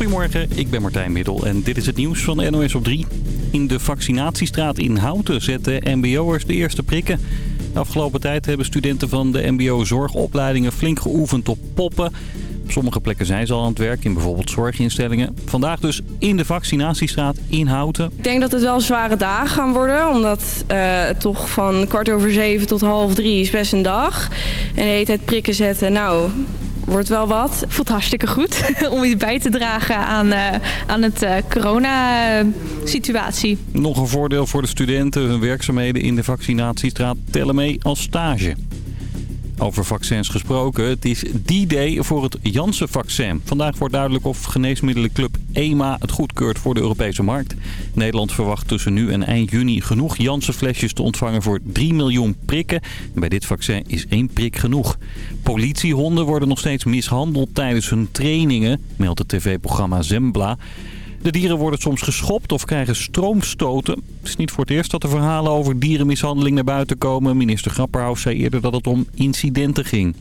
Goedemorgen, ik ben Martijn Middel en dit is het nieuws van NOS op 3. In de vaccinatiestraat in Houten zetten mbo'ers de eerste prikken. De afgelopen tijd hebben studenten van de mbo-zorgopleidingen flink geoefend op poppen. Op sommige plekken zijn ze al aan het werk, in bijvoorbeeld zorginstellingen. Vandaag dus in de vaccinatiestraat in Houten. Ik denk dat het wel zware dagen gaan worden. Omdat uh, toch van kwart over zeven tot half drie is best een dag. En de hele tijd prikken zetten, nou, wordt wel wat. Voelt hartstikke goed om iets bij te dragen aan, uh, aan het uh, corona-situatie. Nog een voordeel voor de studenten. Hun werkzaamheden in de vaccinatiestraat tellen mee als stage. Over vaccins gesproken, het is die day voor het Janssen-vaccin. Vandaag wordt duidelijk of geneesmiddelenclub EMA het goedkeurt voor de Europese markt. Nederland verwacht tussen nu en eind juni genoeg Janssen-flesjes te ontvangen voor 3 miljoen prikken. En bij dit vaccin is één prik genoeg. Politiehonden worden nog steeds mishandeld tijdens hun trainingen, meldt het tv-programma Zembla. De dieren worden soms geschopt of krijgen stroomstoten. Het is niet voor het eerst dat er verhalen over dierenmishandeling naar buiten komen. Minister Grapperhaus zei eerder dat het om incidenten ging.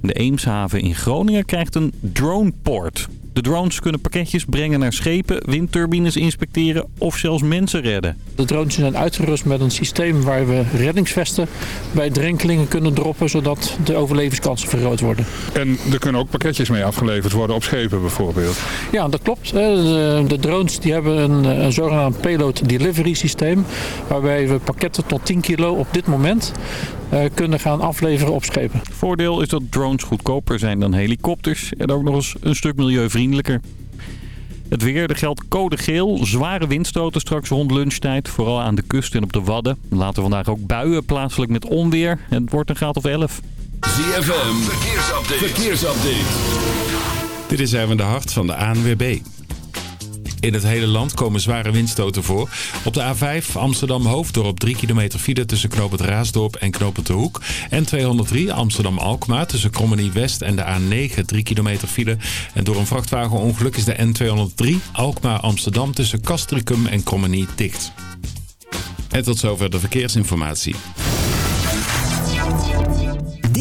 De Eemshaven in Groningen krijgt een droneport. De drones kunnen pakketjes brengen naar schepen, windturbines inspecteren of zelfs mensen redden. De drones zijn uitgerust met een systeem waar we reddingsvesten bij drenkelingen kunnen droppen... zodat de overlevingskansen vergroot worden. En er kunnen ook pakketjes mee afgeleverd worden op schepen bijvoorbeeld? Ja, dat klopt. De, de drones die hebben een, een zogenaamd payload delivery systeem... waarbij we pakketten tot 10 kilo op dit moment kunnen gaan afleveren op schepen. Voordeel is dat drones goedkoper zijn dan helikopters en ook nog eens een stuk milieuvriendelijker. Het weer, er geldt code geel. Zware windstoten straks rond lunchtijd. Vooral aan de kust en op de Wadden. Later vandaag ook buien, plaatselijk met onweer. En het wordt een graad of 11. ZFM, verkeersupdate. verkeersupdate. Dit is even de hart van de ANWB. In het hele land komen zware windstoten voor. Op de A5 Amsterdam-Hoofddorp 3 kilometer file tussen Knoop Raasdorp en Knoop de Hoek. En 203 Amsterdam-Alkmaar tussen Krommenie West en de A9 3 kilometer file. En door een vrachtwagenongeluk is de N203 Alkmaar-Amsterdam tussen Castricum en Krommenie dicht. En tot zover de verkeersinformatie.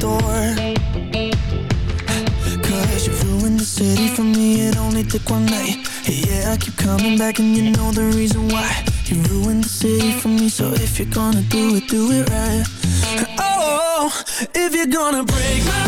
door. Cause you ruined the city for me, it only took one night. Yeah, I keep coming back and you know the reason why. You ruined the city for me, so if you're gonna do it, do it right. Oh, if you're gonna break my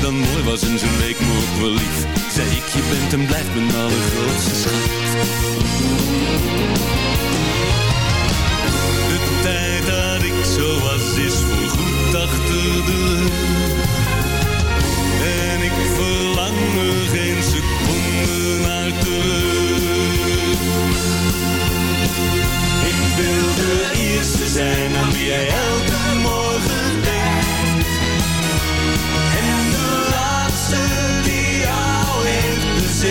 Dan mooi was en leek me ook wel lief. Zei ik, je bent en blijft mijn allergrootste schat. De tijd dat ik zo was is voorgoed achter de rug En ik verlang er geen seconde naar terug. Ik wil de eerste zijn aan wie jij elke Ik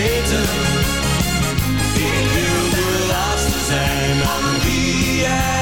wil de laatste zijn aan wie jij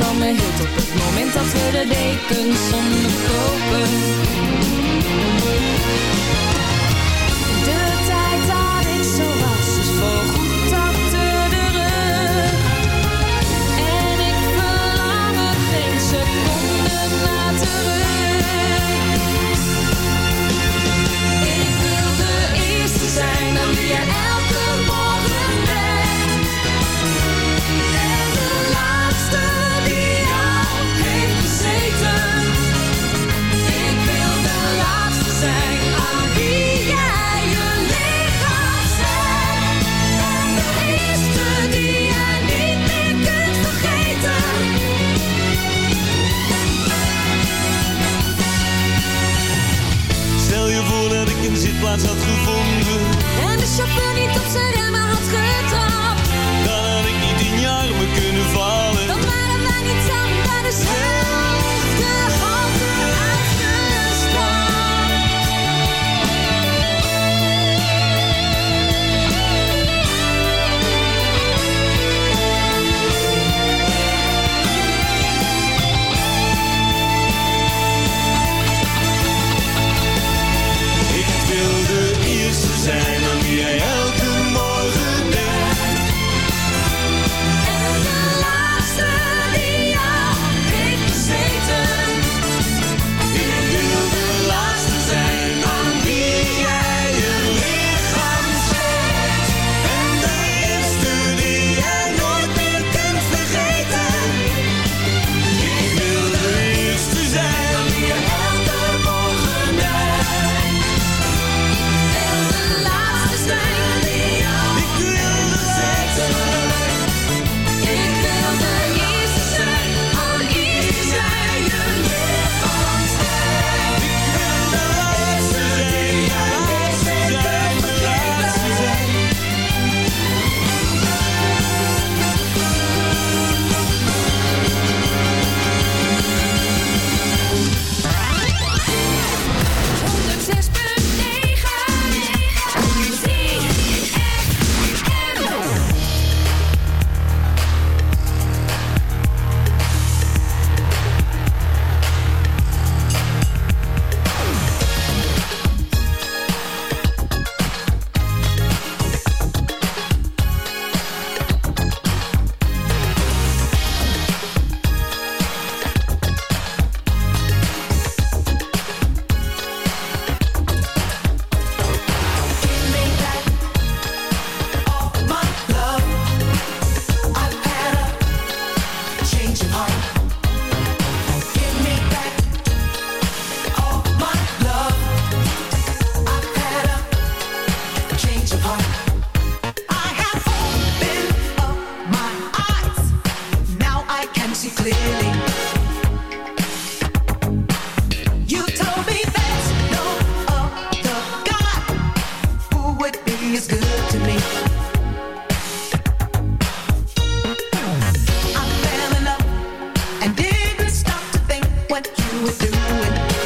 van me hield Op het moment dat we de dekens onderkopen En de chauffeur niet op zijn remmen had getrapt. doing.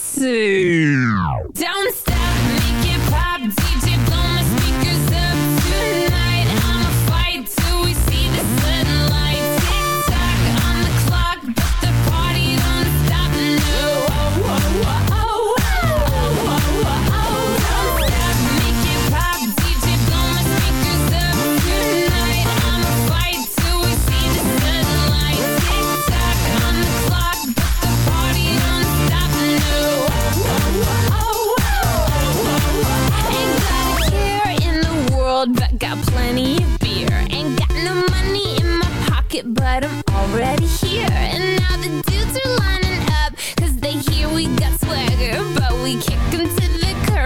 to. Don't stop me.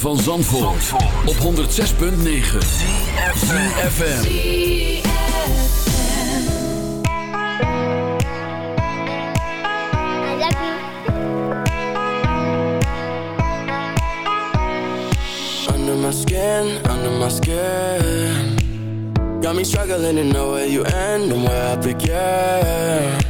van Zandvoort, Zandvoort. op 106.9 CFFM Under my skin, under my skin. Got me struggling to know where you end and where I begin.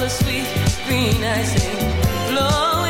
The sweet green icing flowing